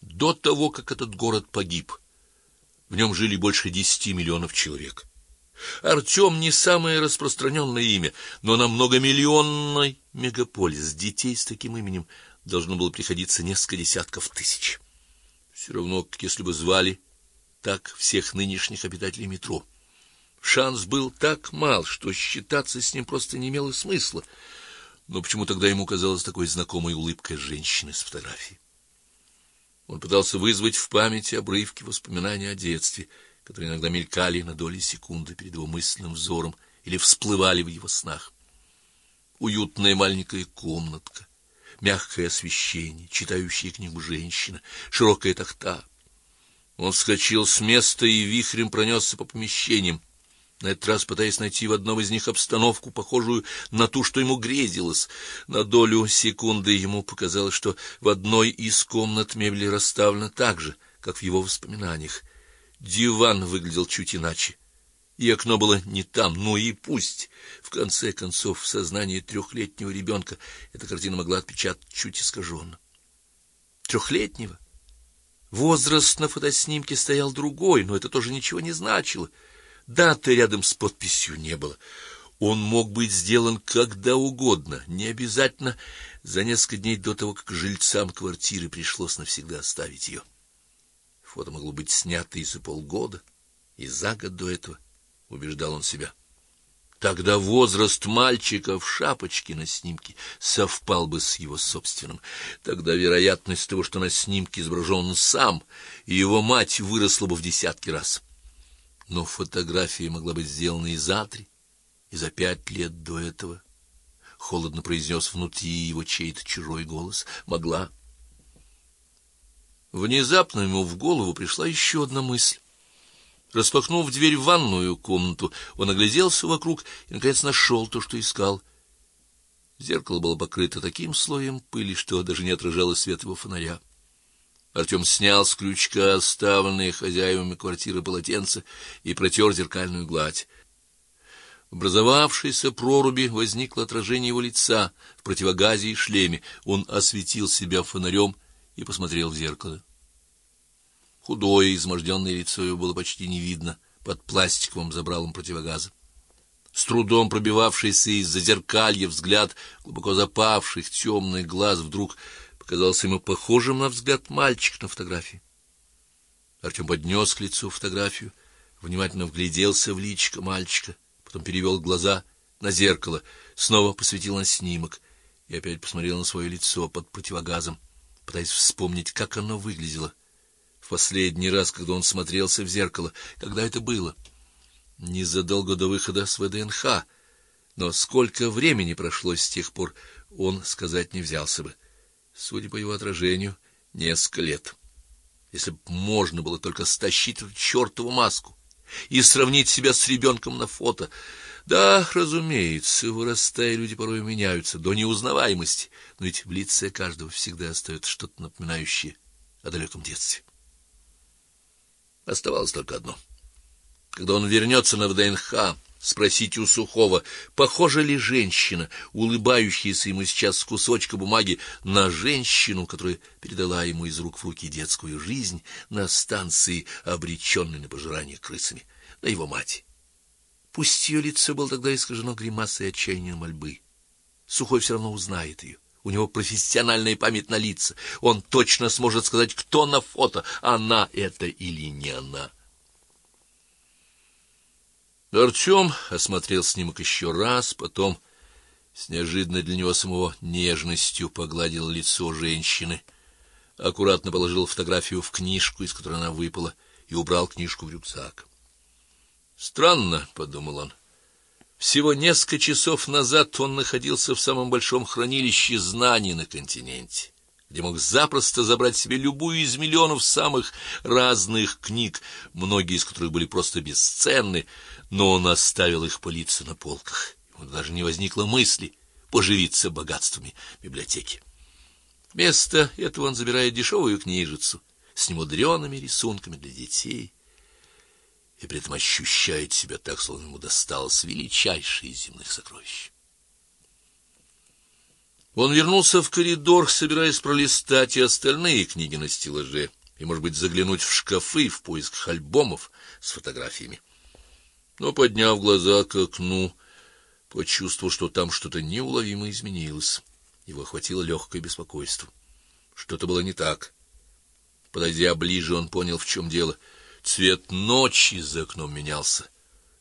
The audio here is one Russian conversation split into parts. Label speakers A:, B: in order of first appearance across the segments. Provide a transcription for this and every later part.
A: до того, как этот город погиб. В нем жили больше десяти миллионов человек. Артем не самое распространенное имя, но на многомиллионный мегаполис детей с таким именем должно было приходиться несколько десятков тысяч. Все равно, как если бы звали так всех нынешних обитателей метро. Шанс был так мал, что считаться с ним просто не имело смысла. Но почему тогда ему казалась такой знакомой улыбкой женщины с фотографии? Он пытался вызвать в памяти обрывки воспоминаний о детстве, которые иногда мелькали на доли секунды перед его мысленным взором или всплывали в его снах. Уютная маленькая комнатка, мягкое освещение, читающая книгу женщина, широкая тахта. Он вскочил с места и вихрем пронесся по помещениям, на этот раз пытаясь найти в одном из них обстановку, похожую на ту, что ему грезилось. На долю секунды ему показалось, что в одной из комнат мебель расставлена так же, как в его воспоминаниях. Диван выглядел чуть иначе, и окно было не там, ну и пусть. В конце концов, в сознании трехлетнего ребенка эта картина могла отпечатать чуть искаженно. Трехлетнего? Возраст на фотоснимке стоял другой, но это тоже ничего не значило. Даты рядом с подписью не было. Он мог быть сделан когда угодно, не обязательно за несколько дней до того, как жильцам квартиры пришлось навсегда оставить ее. Фото могло быть снято и за полгода, и за год до этого, убеждал он себя. Тогда возраст мальчика в шапочке на снимке совпал бы с его собственным. Тогда вероятность того, что на снимке изображен он сам, и его мать выросла бы в десятки раз но фотография могла быть сделана и за три, и за пять лет до этого. Холодно произнес внутри его чей-то чужой голос. Могла. Внезапно ему в голову пришла еще одна мысль. Распахнув дверь в ванную комнату, он огляделся вокруг и наконец нашел то, что искал. Зеркало было покрыто таким слоем пыли, что даже не отражало свет его фонаря. Артем снял с крючка оставленные хозяевами квартиры полотенце и протер зеркальную гладь. В образовавшейся проруби возникло отражение его лица в противогазе и шлеме. Он осветил себя фонарем и посмотрел в зеркало. Худое, изможденное лицо его было почти не видно под пластиковым забралом противогаза. С трудом пробивавшийся из-за зеркалья взгляд глубоко запавших темных глаз вдруг казался ему похожим на взгляд мальчика на фотографии. Артем поднес к лицу фотографию, внимательно вгляделся в личико мальчика, потом перевел глаза на зеркало, снова посветил на снимок и опять посмотрел на свое лицо под противогазом, пытаясь вспомнить, как оно выглядело. В последний раз, когда он смотрелся в зеркало, когда это было? Незадолго до выхода с ВДНХ. Но сколько времени прошло с тех пор, он сказать не взялся бы судя по его отражению, несколько лет. Если бы можно было только стащить эту чертову маску и сравнить себя с ребенком на фото. Да, разумеется, вырастая, люди порой меняются до неузнаваемости, но ведь в лице каждого всегда остается что-то напоминающее о далеком детстве. Оставалось только одно. Когда он вернется на ВДНХ, спросить у Сухого, похожа ли женщина, улыбающаяся ему сейчас с кусочка бумаги, на женщину, которая передала ему из рук в руки детскую жизнь на станции, обреченной на пожирание крысами, на его мать. Пусть ее лицо было тогда искажено гримасой отчаяния мольбы. Сухой все равно узнает ее. У него профессиональная память на лица. Он точно сможет сказать, кто на фото, она это или не она. Артем осмотрел снимок еще раз, потом с неожиданной для него самого нежностью погладил лицо женщины, аккуратно положил фотографию в книжку, из которой она выпала, и убрал книжку в рюкзак. Странно, подумал он. Всего несколько часов назад он находился в самом большом хранилище знаний на континенте где мог запросто забрать себе любую из миллионов самых разных книг, многие из которых были просто бесценны, но он оставил их пылиться на полках. Ему даже не возникло мысли поживиться богатствами библиотеки. Вместо этого он забирает дешевую книжицу с немудреными рисунками для детей и при этом ощущает себя так, словно ему досталось величайшее из земных сокровищ. Он вернулся в коридор, собираясь пролистать и остальные книги на стеллаже, и, может быть, заглянуть в шкафы в поисках альбомов с фотографиями. Но, подняв глаза к окну, почувствовал, что там что-то неуловимо изменилось. Его охватило легкое беспокойство. Что-то было не так. Подойдя ближе, он понял, в чем дело. Цвет ночи за окном менялся.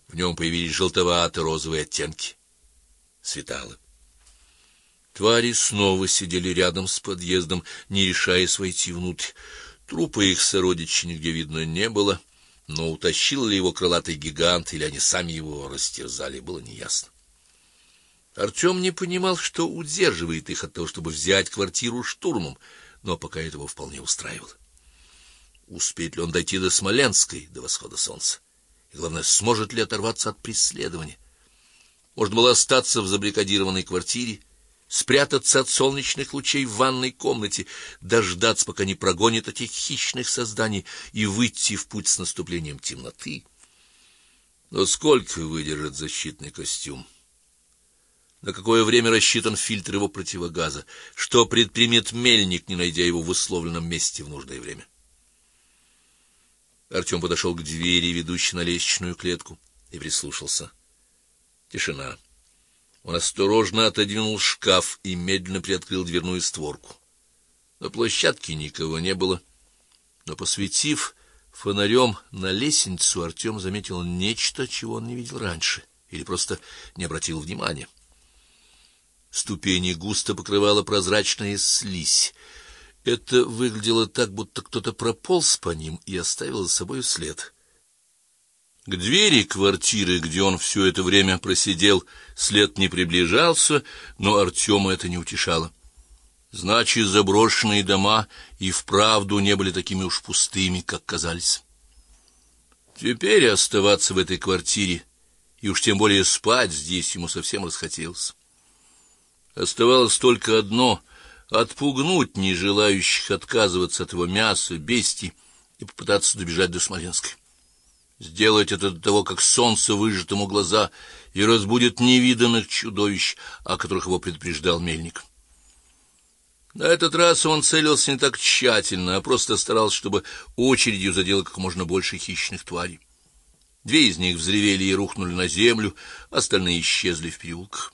A: В нем появились желтовато-розовые оттенки. Светало. Твари снова сидели рядом с подъездом, не решаясь войти внутрь. Трупа их сородичей нигде видно не было, но утащил ли его крылатый гигант или они сами его растерзали, было неясно. Артем не понимал, что удерживает их от того, чтобы взять квартиру штурмом, но пока этого вполне устраивало. Успеет ли он дойти до Смоленской до восхода солнца? И главное, сможет ли оторваться от преследования? Можно было остаться в забрикадированной квартире, спрятаться от солнечных лучей в ванной комнате, дождаться, пока не прогонит этих хищных созданий и выйти в путь с наступлением темноты. Но сколько выдержит защитный костюм? На какое время рассчитан фильтр его противогаза? Что предпримет мельник, не найдя его в условленном месте в нужное время? Артем подошел к двери, ведущей на лестничную клетку, и прислушался. Тишина. Он осторожно отодвинул шкаф и медленно приоткрыл дверную створку. На площадке никого не было, но посветив фонарем на лестницу, Артем заметил нечто, чего он не видел раньше, или просто не обратил внимания. Ступени густо покрывала прозрачная слизь. Это выглядело так, будто кто-то прополз по ним и оставил за собой след. К двери квартиры, где он все это время просидел, след не приближался, но Артема это не утешало. Значит, заброшенные дома и вправду не были такими уж пустыми, как казались. Теперь оставаться в этой квартире и уж тем более спать здесь ему совсем расхотелось. Оставалось только одно — отпугнуть не желающих отказываться от его мяса, бести и попытаться добежать до Смоленска. Сделать это до того, как солнце выжжет ему глаза и разбудит невиданных чудовищ, о которых его предупреждал мельник. На этот раз он целился не так тщательно, а просто старался, чтобы очередью задело как можно больше хищных тварей. Две из них взревели и рухнули на землю, остальные исчезли в переулках.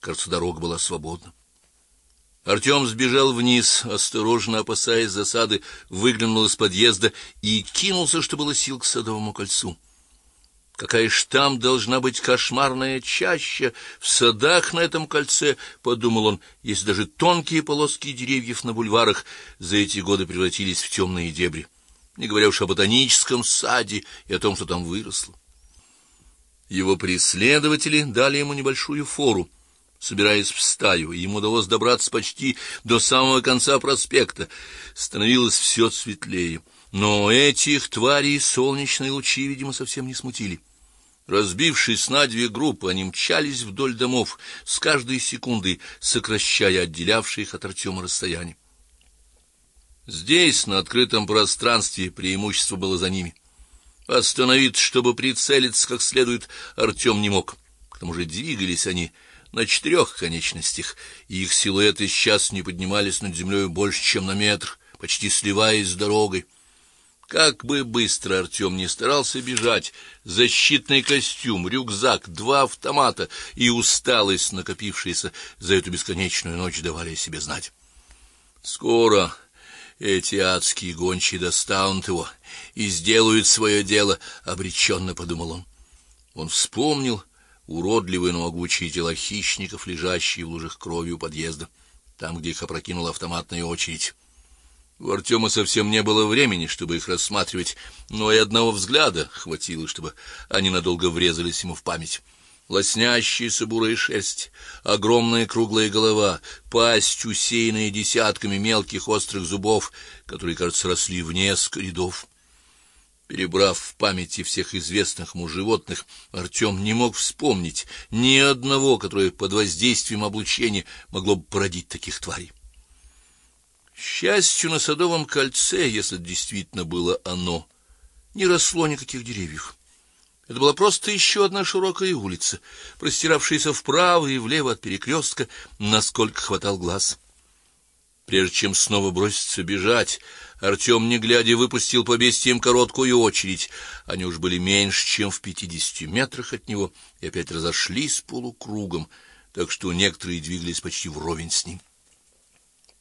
A: Кажется, дорога была свободна. Артем сбежал вниз, осторожно опасаясь засады, выглянул из подъезда и кинулся, что было сил, к Садовому кольцу. Какая ж там должна быть кошмарная чаща в садах на этом кольце, подумал он, если даже тонкие полоски деревьев на бульварах за эти годы превратились в темные дебри, не говоря уж о ботаническом саде и о том, что там выросло. Его преследователи дали ему небольшую фору собираясь в стаю, ему удалось добраться почти до самого конца проспекта. Становилось все светлее, но этих тварей солнечные лучи, видимо, совсем не смутили. Разбившись на две группы, они мчались вдоль домов, с каждой секундой сокращая отделявшие их от Артема расстояние. Здесь, на открытом пространстве, преимущество было за ними. Остановиться, чтобы прицелиться как следует, Артем не мог. К тому же двигались они на четырех конечностях, и их силуэты сейчас не поднимались над землей больше, чем на метр, почти сливаясь с дорогой. Как бы быстро Артем не старался бежать, защитный костюм, рюкзак, два автомата и усталость, накопившаяся за эту бесконечную ночь, давали о себе знать. Скоро эти адские гончие достанут его и сделают свое дело, обреченно подумал он. Он вспомнил уродливые, но могучие тела хищников, лежащие в лужах крови у подъезда, там, где их опрокинула автоматная очередь. У Артема совсем не было времени, чтобы их рассматривать, но и одного взгляда хватило, чтобы они надолго врезались ему в память. Лоснящаяся бурая шерсть, огромная круглая голова, пасть, усеянная десятками мелких острых зубов, которые, кажется, росли в несколько рядов. Перебрав в памяти всех известных ему животных, Артем не мог вспомнить ни одного, которое под воздействием облучения могло бы породить таких тварей. Счастью, на Садовом кольце, если действительно было оно, не росло никаких деревьев. Это была просто еще одна широкая улица, простиравшаяся вправо и влево от перекрестка, насколько хватал глаз. Прежде чем снова броситься бежать, Артем, не глядя, выпустил по бестиям короткую очередь. Они уж были меньше, чем в пятидесяти метрах от него, и опять разошлись полукругом, так что некоторые двигались почти вровень с ним.